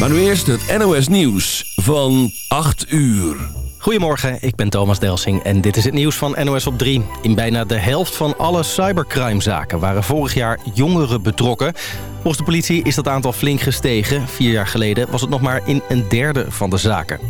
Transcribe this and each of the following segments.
Maar nu eerst het NOS Nieuws van 8 uur. Goedemorgen, ik ben Thomas Delsing en dit is het nieuws van NOS op 3. In bijna de helft van alle cybercrimezaken waren vorig jaar jongeren betrokken. Volgens de politie is dat aantal flink gestegen. Vier jaar geleden was het nog maar in een derde van de zaken.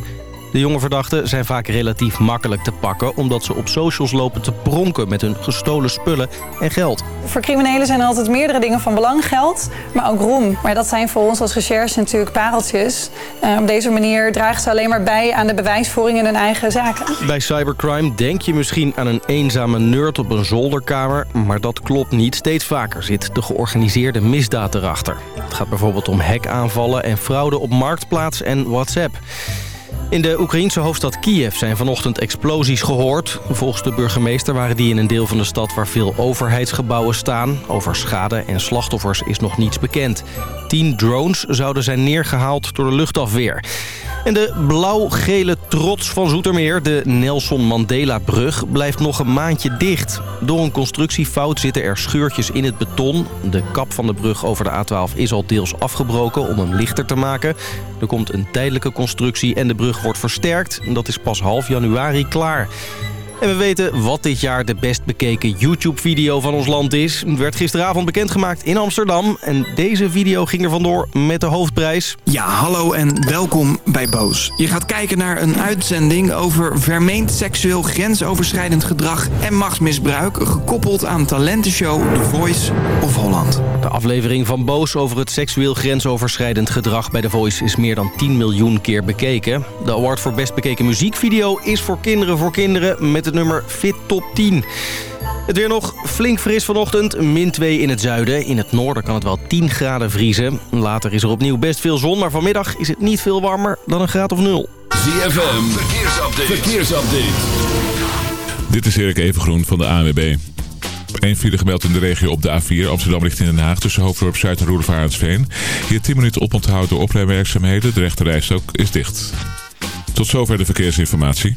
De jonge verdachten zijn vaak relatief makkelijk te pakken... omdat ze op socials lopen te pronken met hun gestolen spullen en geld. Voor criminelen zijn er altijd meerdere dingen van belang. Geld, maar ook roem. Maar dat zijn voor ons als recherche natuurlijk pareltjes. Uh, op deze manier dragen ze alleen maar bij aan de bewijsvoering in hun eigen zaken. Bij cybercrime denk je misschien aan een eenzame nerd op een zolderkamer... maar dat klopt niet. Steeds vaker zit de georganiseerde misdaad erachter. Het gaat bijvoorbeeld om hackaanvallen en fraude op Marktplaats en WhatsApp. In de Oekraïense hoofdstad Kiev zijn vanochtend explosies gehoord. Volgens de burgemeester waren die in een deel van de stad waar veel overheidsgebouwen staan. Over schade en slachtoffers is nog niets bekend. Tien drones zouden zijn neergehaald door de luchtafweer. En de blauw-gele trots van Zoetermeer, de Nelson Mandela-brug, blijft nog een maandje dicht. Door een constructiefout zitten er scheurtjes in het beton. De kap van de brug over de A12 is al deels afgebroken om hem lichter te maken. Er komt een tijdelijke constructie en de brug wordt versterkt. Dat is pas half januari klaar. En we weten wat dit jaar de best bekeken YouTube-video van ons land is. Het werd gisteravond bekendgemaakt in Amsterdam. En deze video ging er vandoor met de hoofdprijs. Ja, hallo en welkom bij Boos. Je gaat kijken naar een uitzending over vermeend seksueel grensoverschrijdend gedrag en machtsmisbruik... gekoppeld aan talentenshow The Voice of Holland. De aflevering van Boos over het seksueel grensoverschrijdend gedrag bij The Voice... is meer dan 10 miljoen keer bekeken. De award voor best bekeken muziekvideo is voor kinderen voor kinderen... met het nummer Fit Top 10. Het weer nog flink fris vanochtend, min 2 in het zuiden. In het noorden kan het wel 10 graden vriezen. Later is er opnieuw best veel zon, maar vanmiddag is het niet veel warmer dan een graad of nul. ZFM, verkeersupdate. verkeersupdate. Dit is Erik Evengroen van de ANWB. Eén file gemeld in de regio op de A4 Amsterdam richting Den Haag... tussen Hoofddorp Zuid en Roedevaartsveen. Hier 10 minuten oponthoud door oprijwerkzaamheden. De rechte is dicht. Tot zover de verkeersinformatie.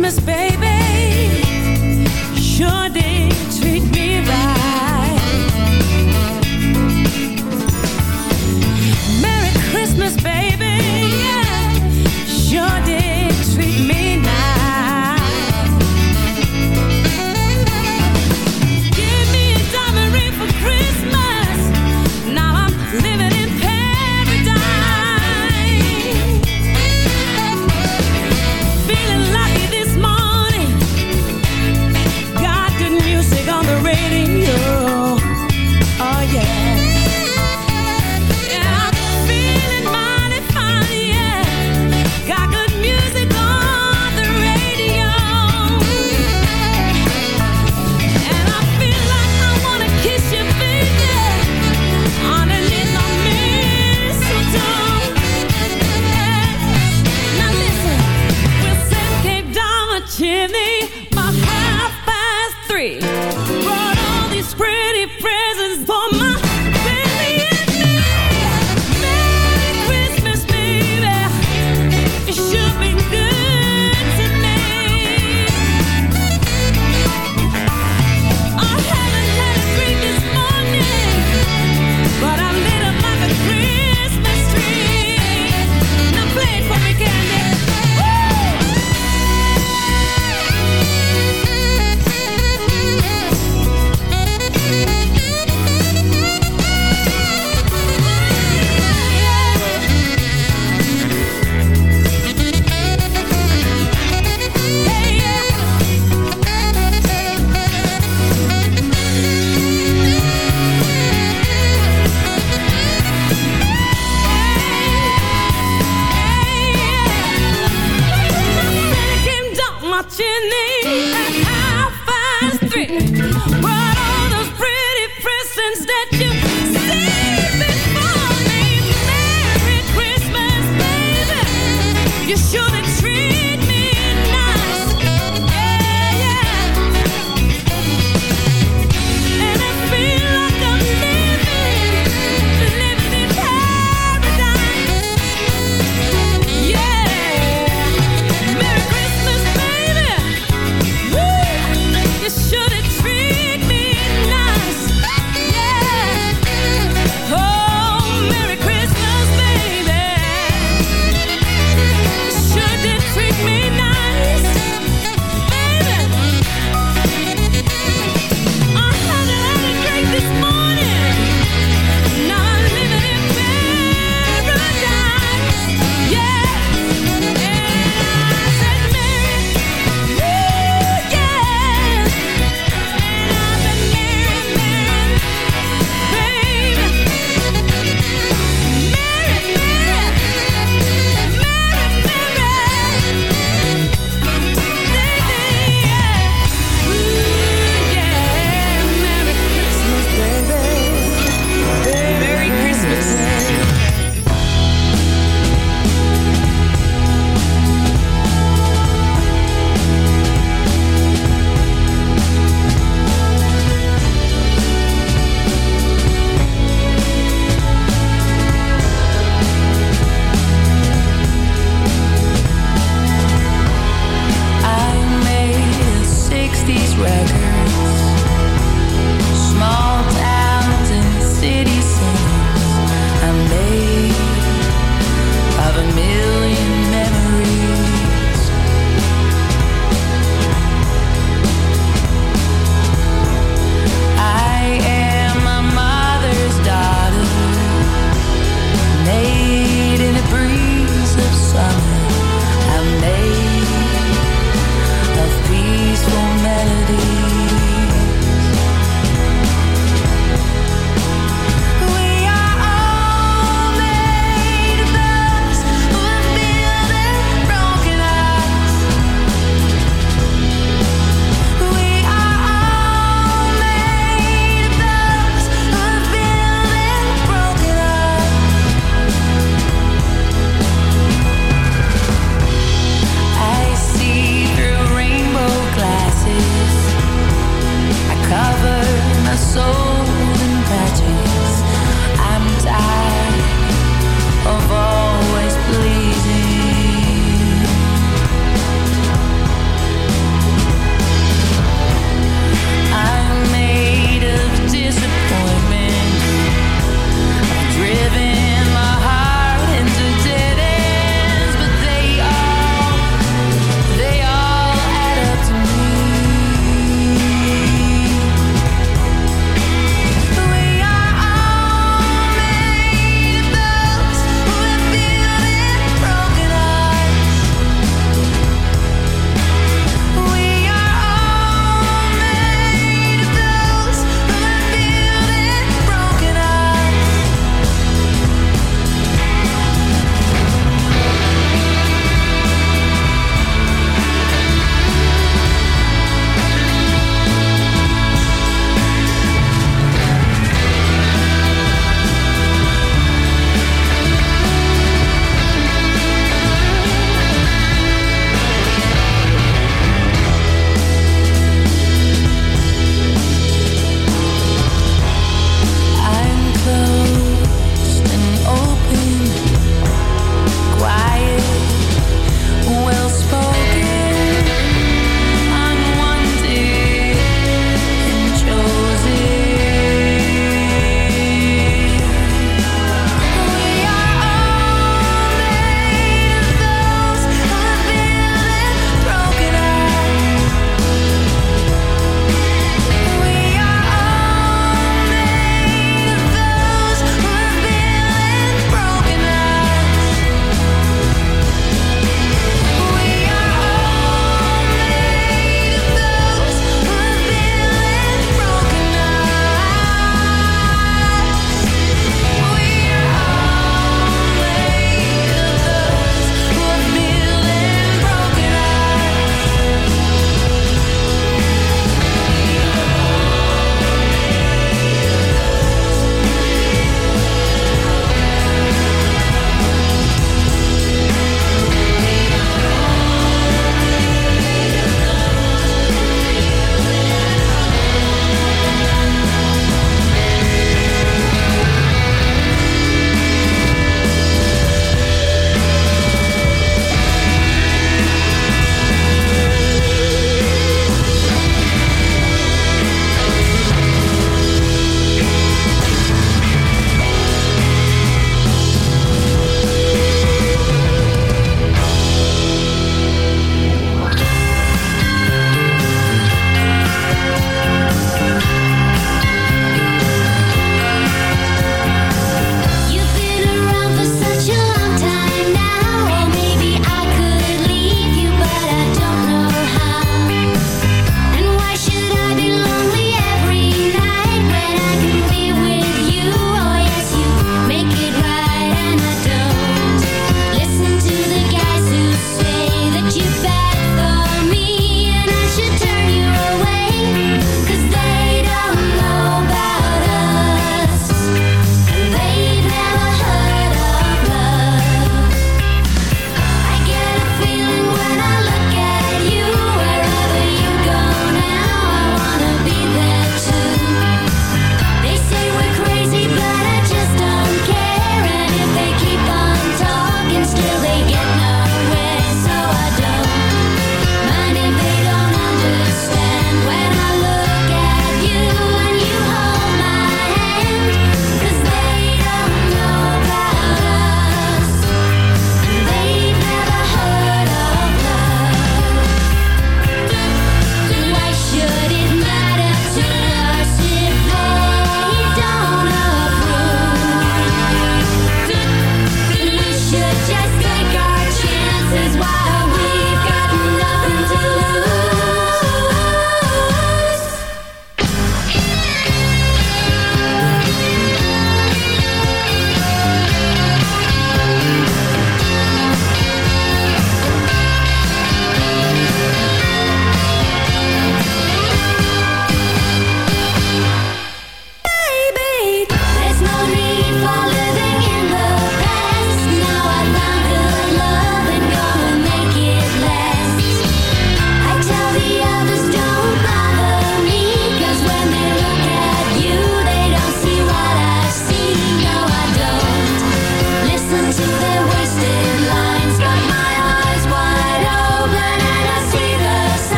Christmas, baby, You should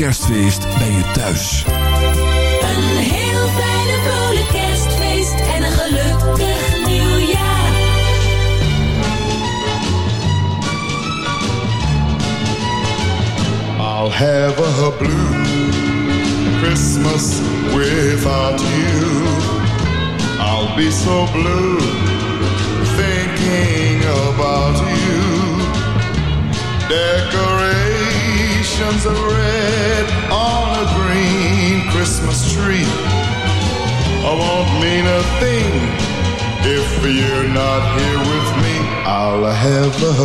kerstfeest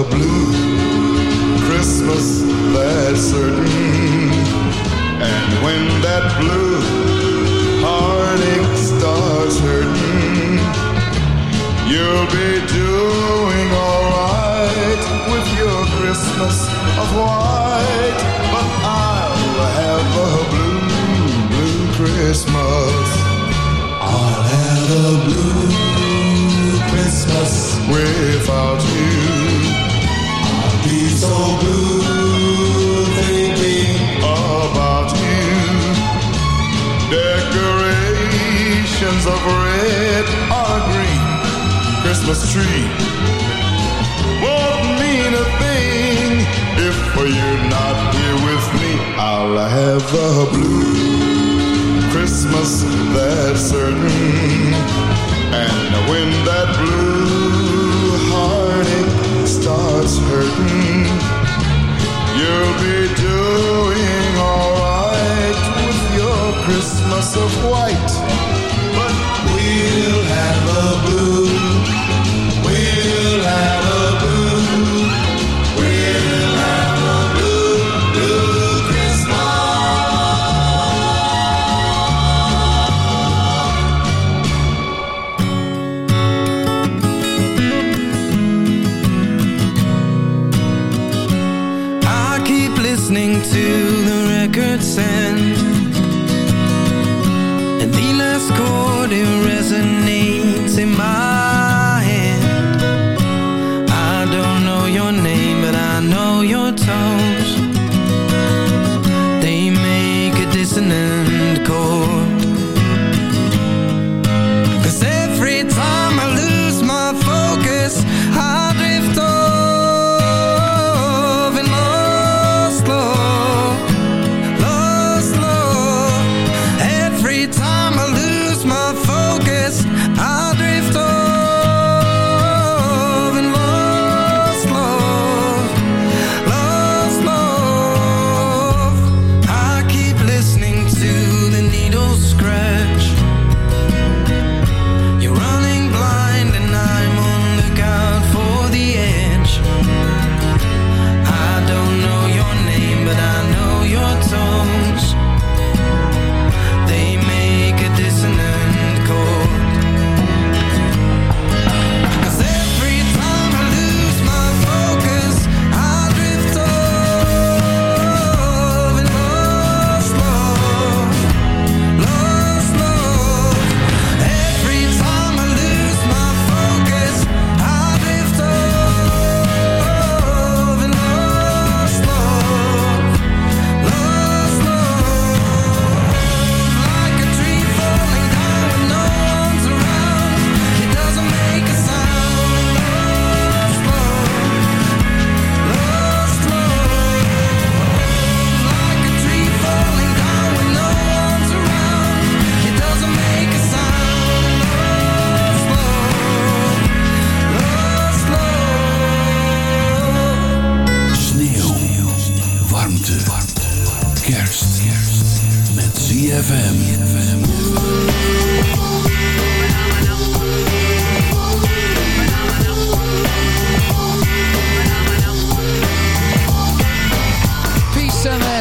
blue Christmas, that's certain. And when that blue heartache starts hurting, you'll be doing alright with your Christmas of white. But I'll have a blue, blue Christmas. I'll have a blue Christmas without you. Be so blue thinking about you. Decorations of red a green Christmas tree won't mean a thing if you're not here with me. I'll have a blue Christmas, that's certain. And when that blue starts hurting, you'll be doing alright with your Christmas of white. But we'll have a blue,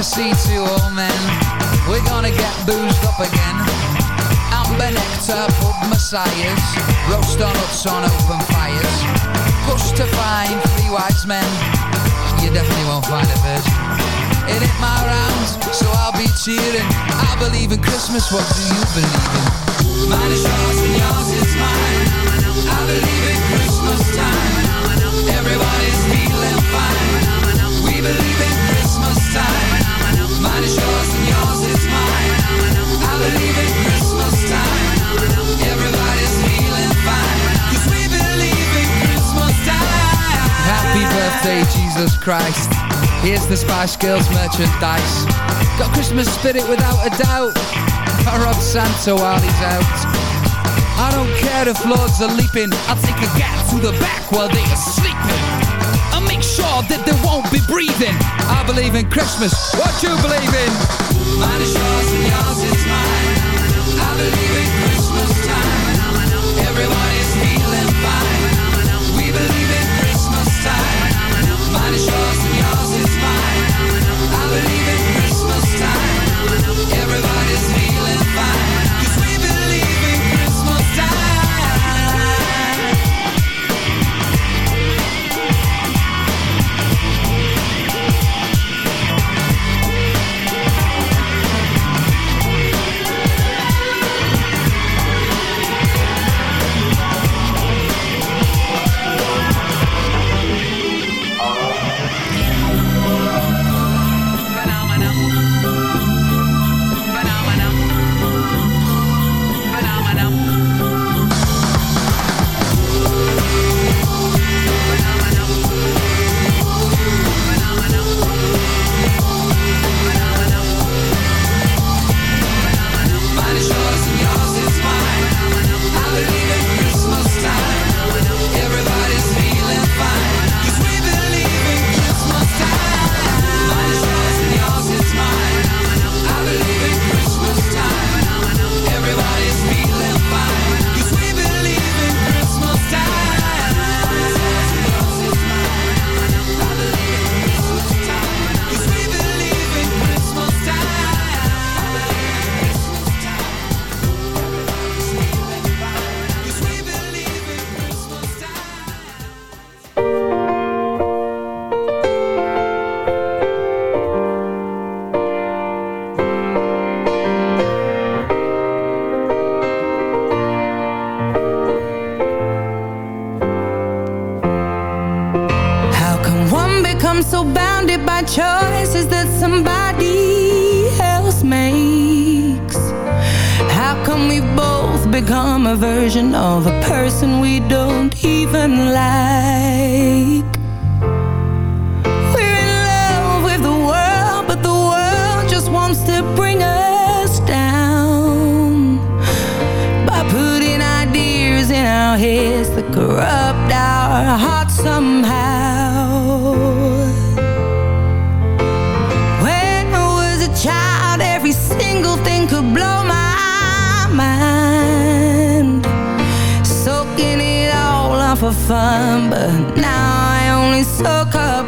see two old men. We're gonna get boozed up again. Amber nectar, pub messiahs. Roast on nuts on open fires. Push to find three wise men. You definitely won't find a virgin It ain't my round, so I'll be cheering. I believe in Christmas, what do you believe in? Mine is yours and yours is mine. I believe in Christmas time. Everybody's feeling fine. We believe in Happy birthday, Jesus Christ. Here's the Spice Girls merchandise. Got Christmas spirit without a doubt. I rob Santa while he's out. I don't care if lords are leaping. I'll take a gap to the back while they are sleeping. Sure that they won't be breathing. I believe in Christmas. What you believe in? Mine is yours and yours is mine. I believe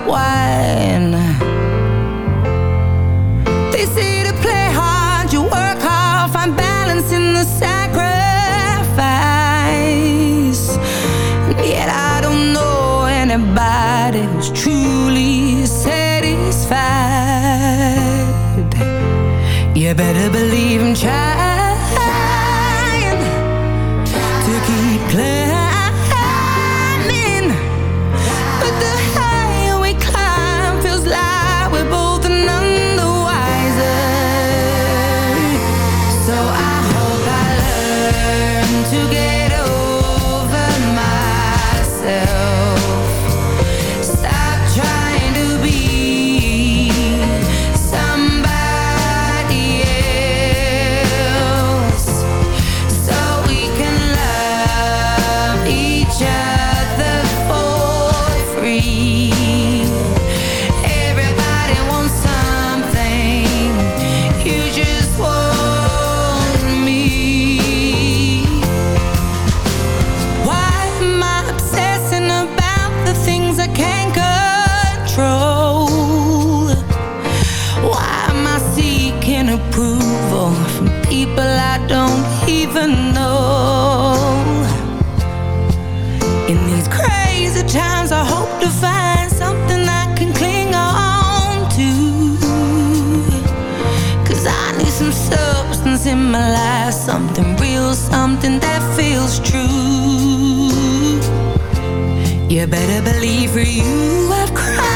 wine. They say to play hard, you work hard, find balance in the sacrifice. And yet I don't know anybody who's truly satisfied. You better believe I'm trying something real, something that feels true. You better believe for you I've cried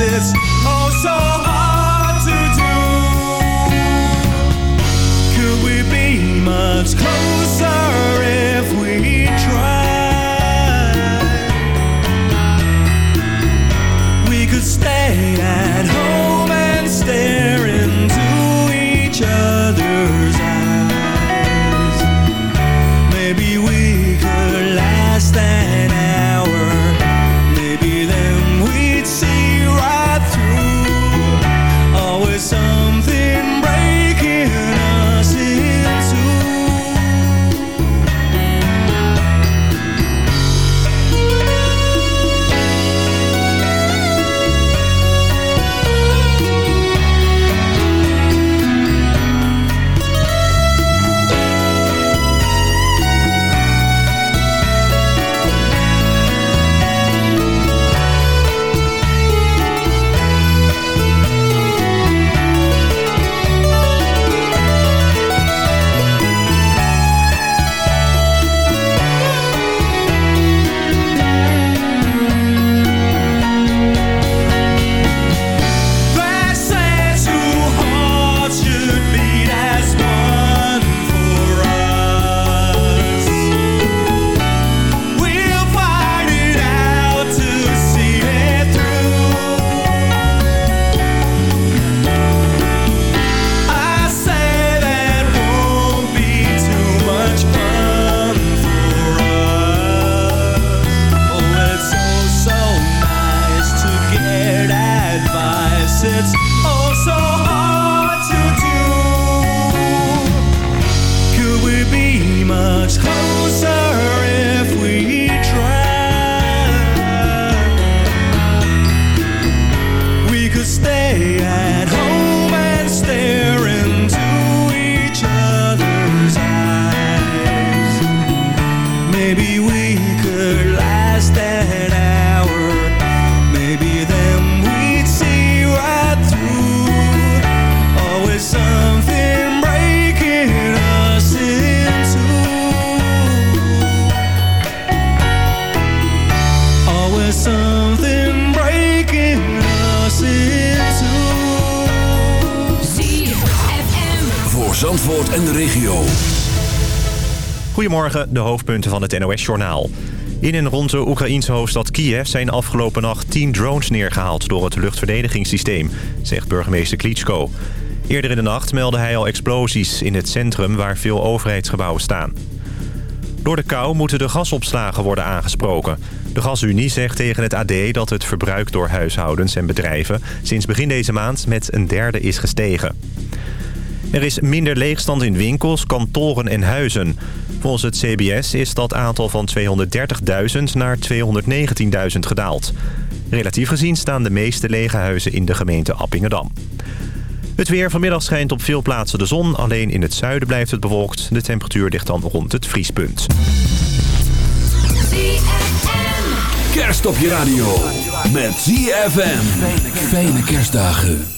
It's oh so De hoofdpunten van het NOS-journaal. In en rond de Oekraïense hoofdstad Kiev zijn afgelopen nacht 10 drones neergehaald door het luchtverdedigingssysteem, zegt burgemeester Klitschko. Eerder in de nacht meldde hij al explosies in het centrum waar veel overheidsgebouwen staan. Door de kou moeten de gasopslagen worden aangesproken. De Gasunie zegt tegen het AD dat het verbruik door huishoudens en bedrijven... sinds begin deze maand met een derde is gestegen. Er is minder leegstand in winkels, kantoren en huizen. Volgens het CBS is dat aantal van 230.000 naar 219.000 gedaald. Relatief gezien staan de meeste lege huizen in de gemeente Appingedam. Het weer vanmiddag schijnt op veel plaatsen de zon. Alleen in het zuiden blijft het bewolkt. De temperatuur ligt dan rond het vriespunt. Kerst op je radio. Met ZFM. Fijne kerstdagen.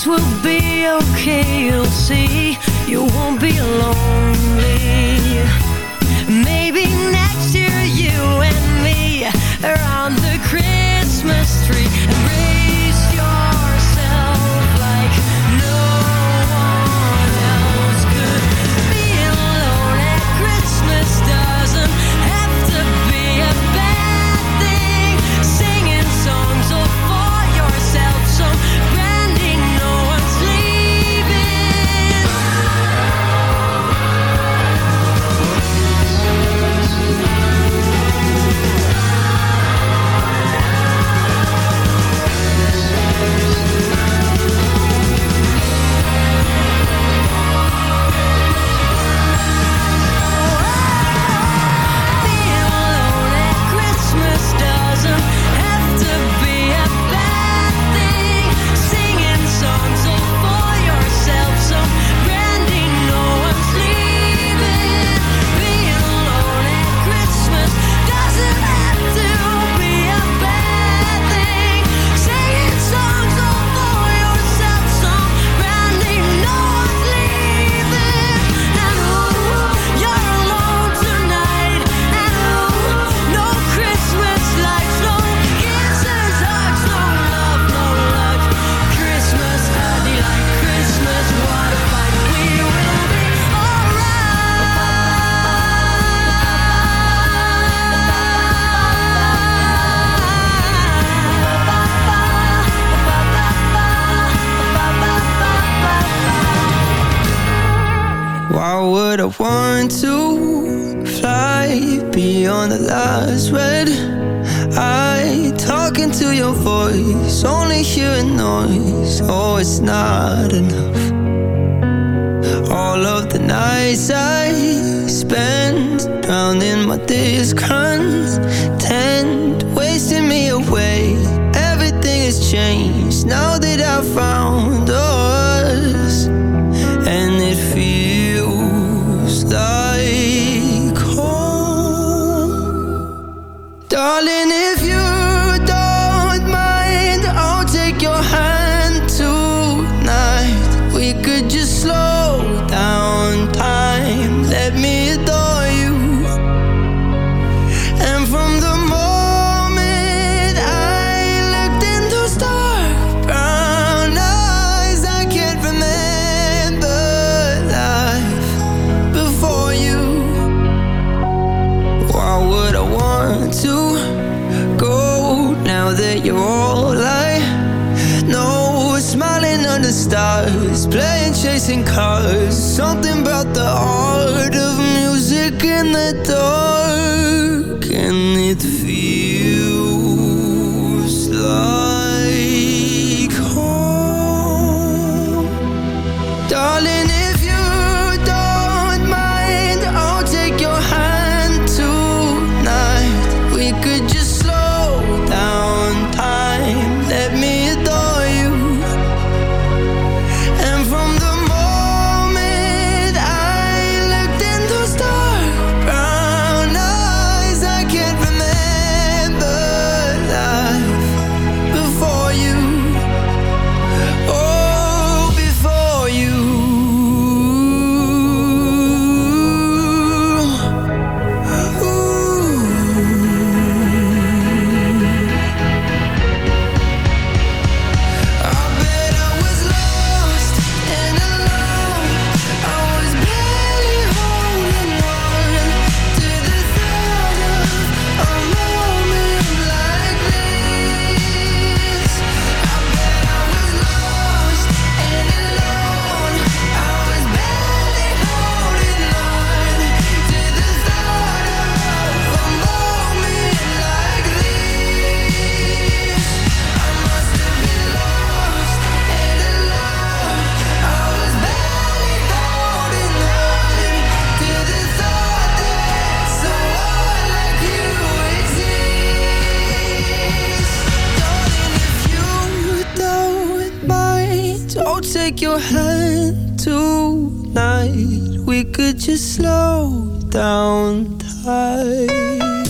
Things will be okay, you'll see. You won't be lonely. Maybe next year you and me around the Christmas tree. you're all I know. We're smiling under stars, playing chasing cars. Something about the art of music in the dark. your hand tonight. We could just slow down time.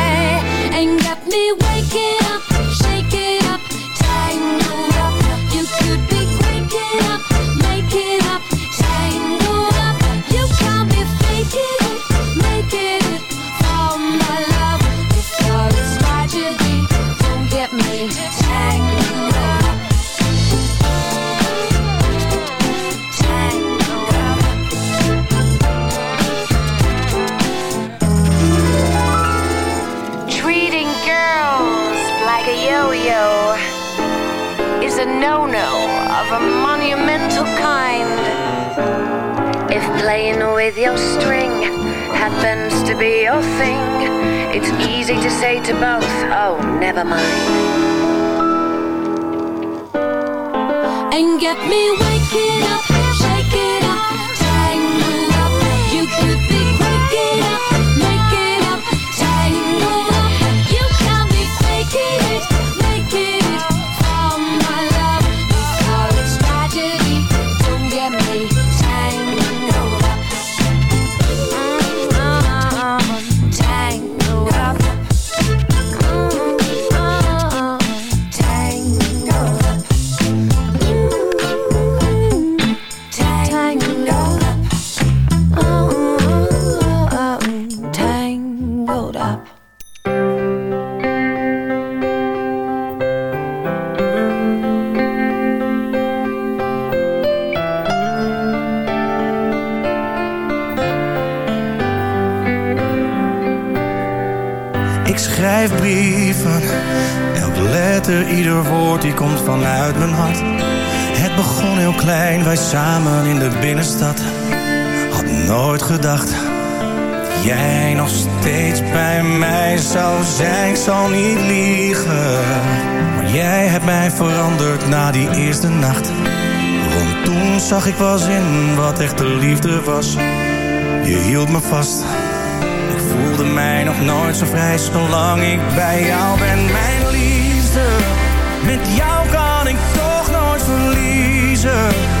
samen in de binnenstad. Had nooit gedacht jij nog steeds bij mij zou zijn. Ik zal niet liegen, maar jij hebt mij veranderd na die eerste nacht. Want toen zag ik pas in wat echte liefde was. Je hield me vast. Ik voelde mij nog nooit zo vrij zolang ik bij jou ben. Mijn liefde, met jou kan ik toch nooit verliezen.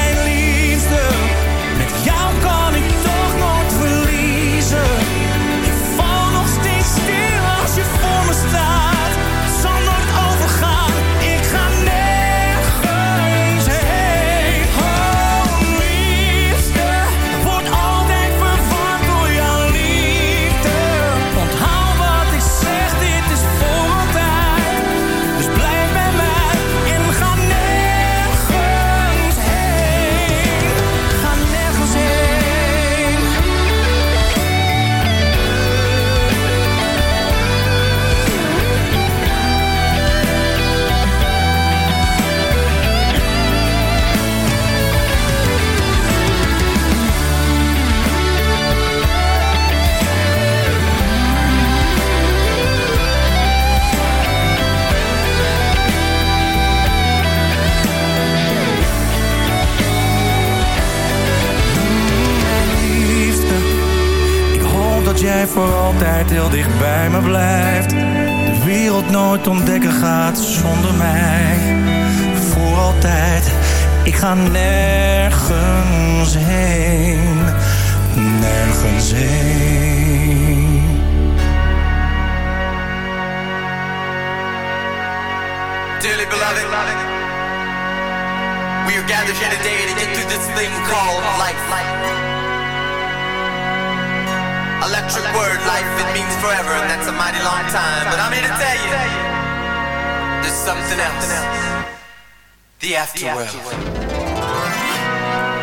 nergens heen, nergens heen. Dearly beloved, we are gathered here today to get through this thing called life. Electric word, life, it means forever, and that's a mighty long time. But I'm here to tell you, there's something else. The afterworld. The afterworld.